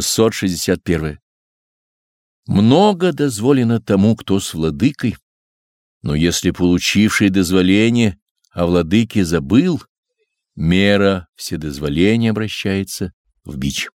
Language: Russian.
661. Много дозволено тому, кто с владыкой, но если получивший дозволение о владыке забыл, мера вседозволения обращается в бич.